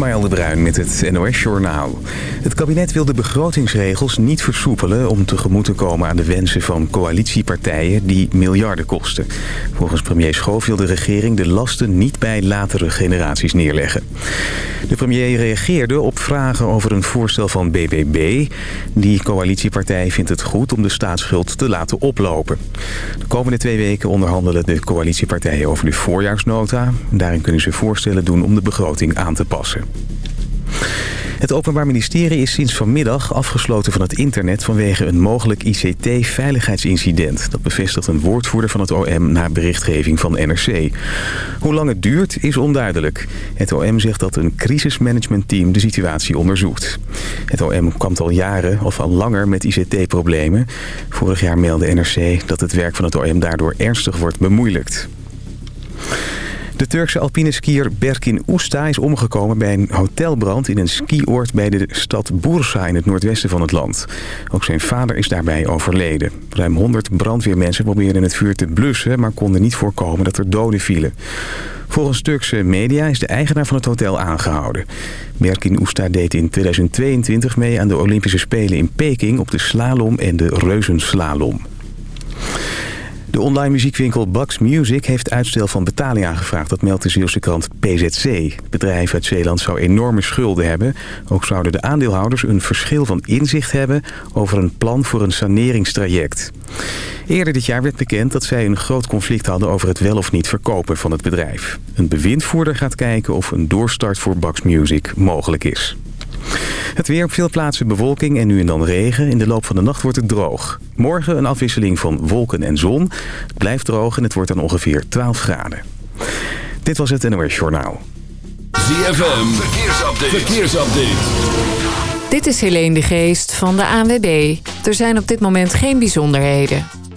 Ismaël de Bruin met het NOS Journaal. Het kabinet wil de begrotingsregels niet versoepelen... om tegemoet te komen aan de wensen van coalitiepartijen die miljarden kosten. Volgens premier Schoof wil de regering de lasten niet bij latere generaties neerleggen. De premier reageerde op vragen over een voorstel van BBB. Die coalitiepartij vindt het goed om de staatsschuld te laten oplopen. De komende twee weken onderhandelen de coalitiepartijen over de voorjaarsnota. Daarin kunnen ze voorstellen doen om de begroting aan te passen. Het Openbaar Ministerie is sinds vanmiddag afgesloten van het internet... vanwege een mogelijk ICT-veiligheidsincident. Dat bevestigt een woordvoerder van het OM na berichtgeving van NRC. Hoe lang het duurt is onduidelijk. Het OM zegt dat een crisismanagementteam de situatie onderzoekt. Het OM kwam al jaren of al langer met ICT-problemen. Vorig jaar meldde NRC dat het werk van het OM daardoor ernstig wordt bemoeilijkt. De Turkse alpine skier Berkin Usta is omgekomen bij een hotelbrand in een skioord bij de stad Bursa in het noordwesten van het land. Ook zijn vader is daarbij overleden. Ruim 100 brandweermensen probeerden het vuur te blussen, maar konden niet voorkomen dat er doden vielen. Volgens Turkse media is de eigenaar van het hotel aangehouden. Berkin Usta deed in 2022 mee aan de Olympische Spelen in Peking op de slalom en de reuzenslalom. De online muziekwinkel Bucks Music heeft uitstel van betaling aangevraagd. Dat meldt de Zeeuwse krant PZC. Het bedrijf uit Zeeland zou enorme schulden hebben. Ook zouden de aandeelhouders een verschil van inzicht hebben... over een plan voor een saneringstraject. Eerder dit jaar werd bekend dat zij een groot conflict hadden... over het wel of niet verkopen van het bedrijf. Een bewindvoerder gaat kijken of een doorstart voor Bucks Music mogelijk is. Het weer op veel plaatsen bewolking en nu en dan regen. In de loop van de nacht wordt het droog. Morgen een afwisseling van wolken en zon. Het blijft droog en het wordt dan ongeveer 12 graden. Dit was het NOS Journaal. ZFM, verkeersupdate. verkeersupdate. Dit is Helene de Geest van de ANWB. Er zijn op dit moment geen bijzonderheden.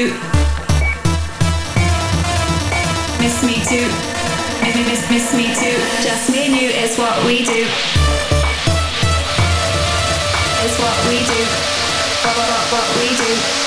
too. Miss me too. Maybe miss miss me too. Just me and you is what we do. Is what we do. What, what, what we do.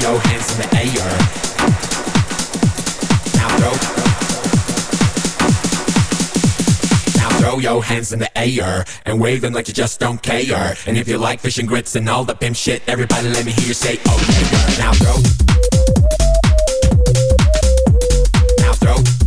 Hands in the air. Now throw. Now throw your hands in the air and wave them like you just don't care. And if you like fish and grits and all the pimp shit, everybody let me hear you say, oh yeah. Now throw. Now throw.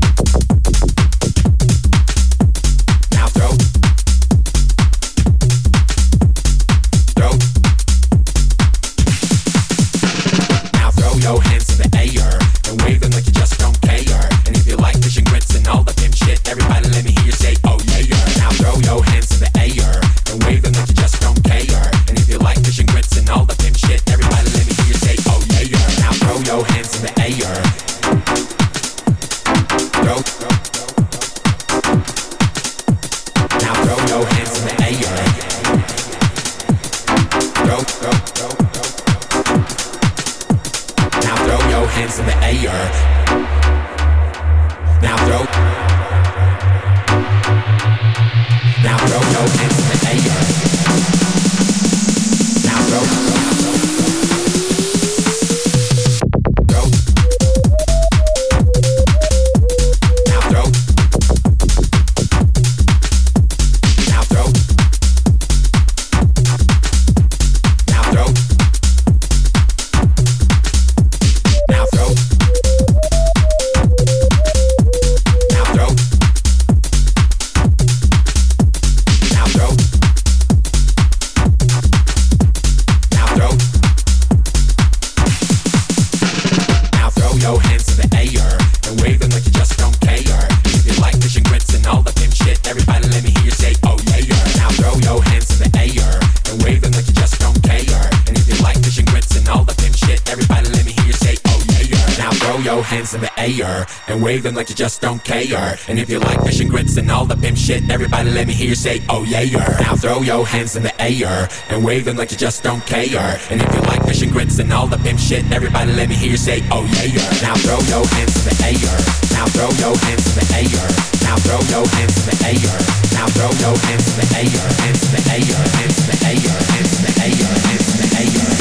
Hands in the air and wave them like you just don't care. And if you like fish and grits and all the pimp shit, everybody let me hear you say, oh yeah. Now throw your hands in the air and wave them like you just don't care. And if you like fish and grits and all the pimp shit, everybody let me hear you say, oh yeah. Now throw your hands in the air. Now throw your hands in the air. Now throw your hands in the air. Now throw your hands in the air. Hands in the air. Hands in the air. Hands in the air. Hands in the air. Hands in the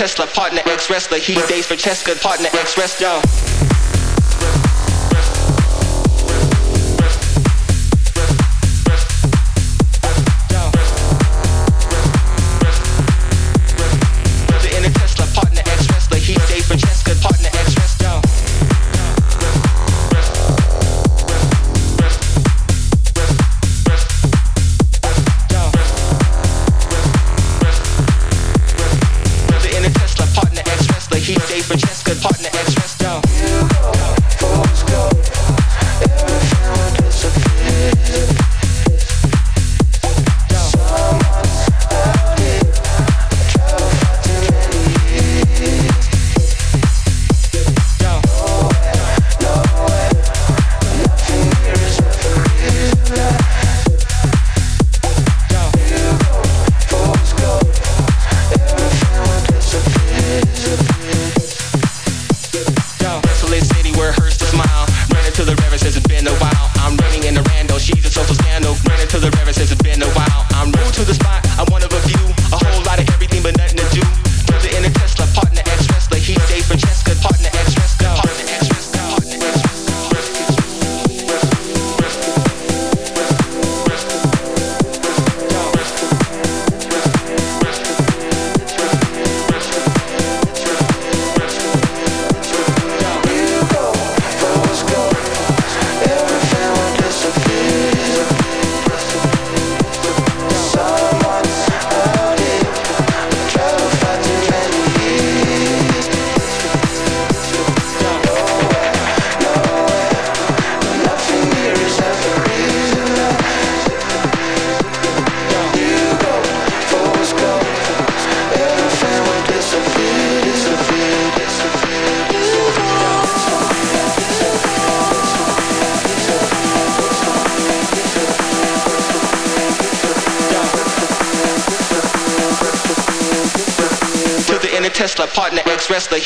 Tesla, partner ex wrestler. He dates for Cheska, partner ex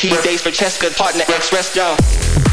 Days for Cheska, partner, X, rest.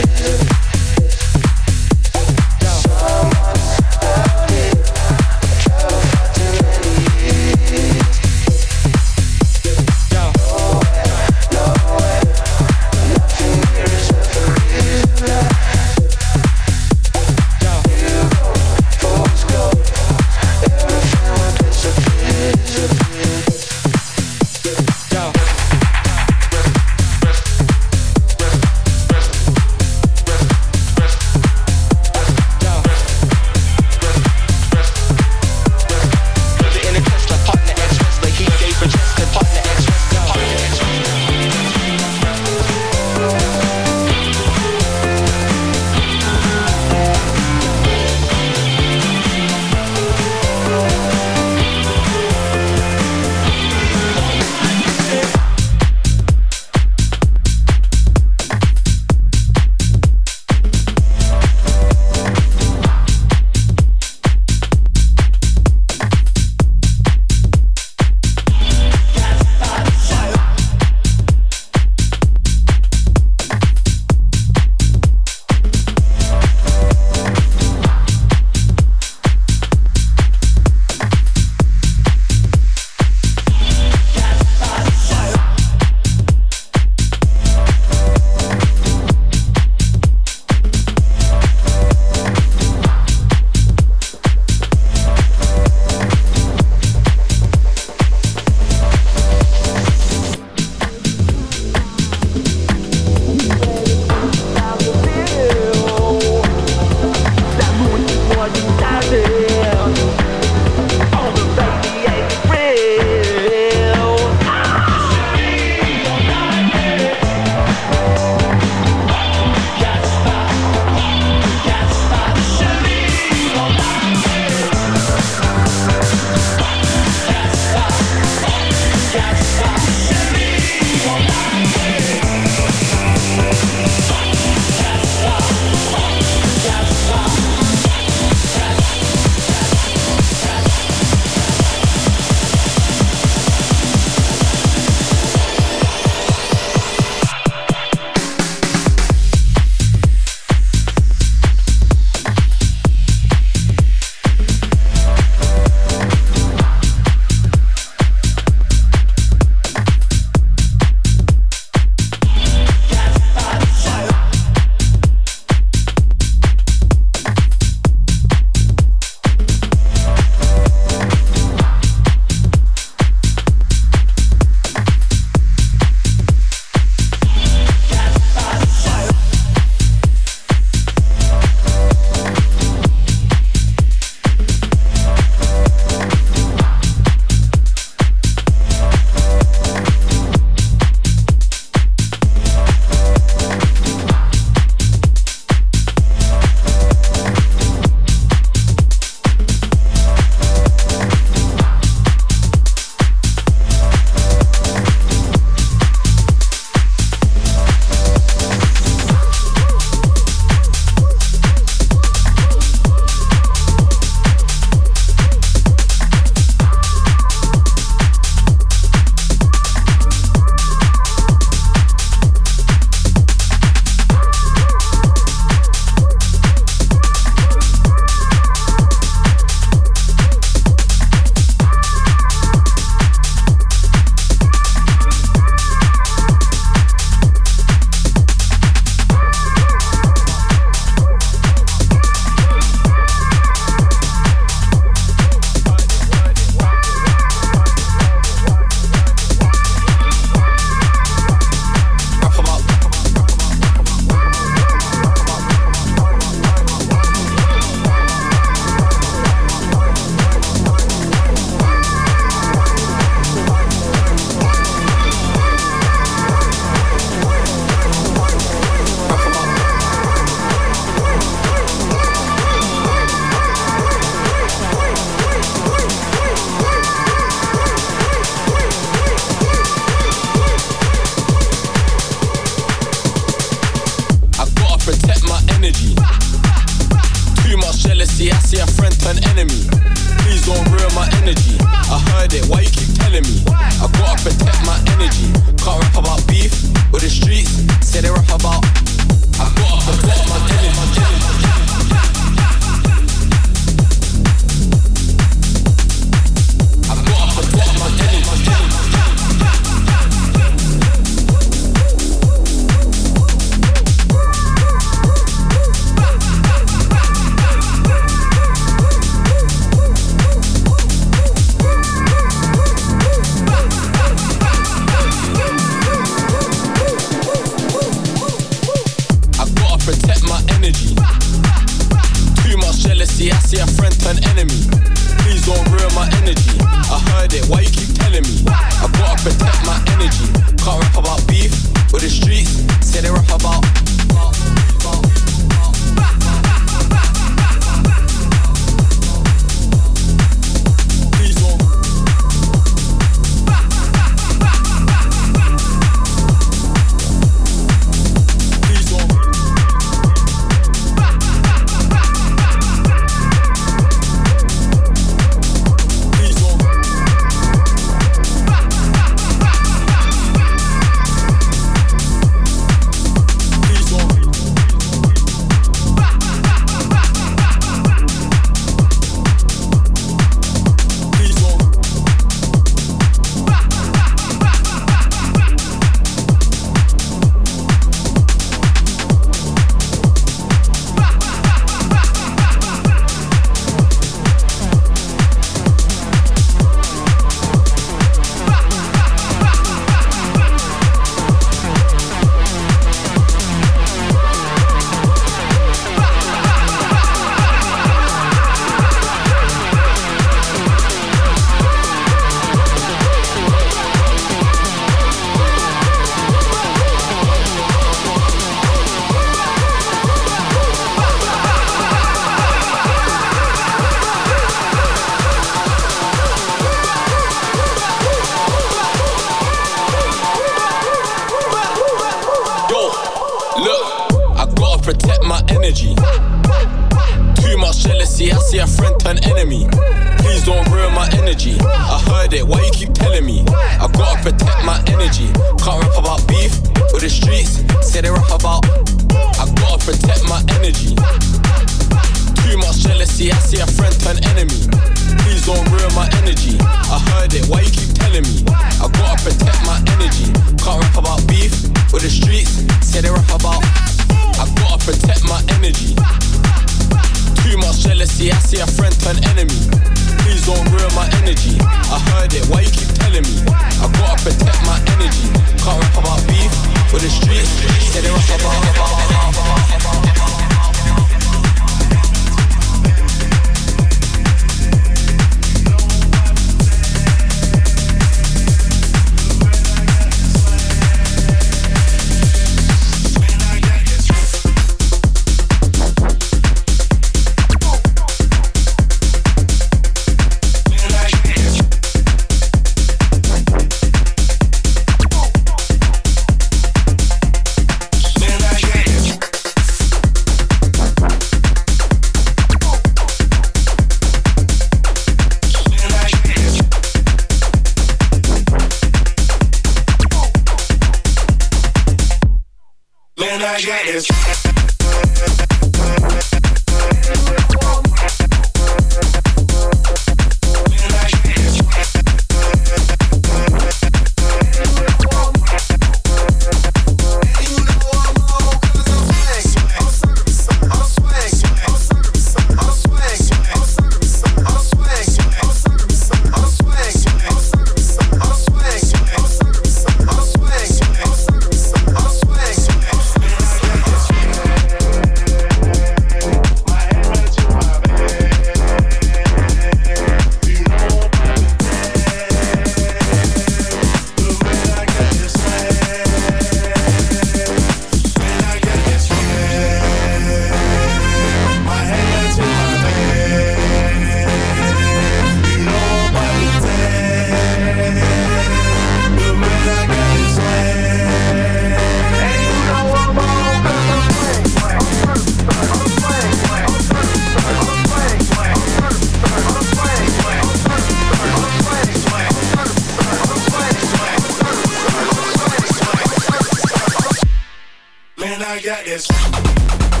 got this.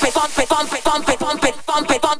pump it, pump it, pump it, pump it, pump it, pump it, pump it.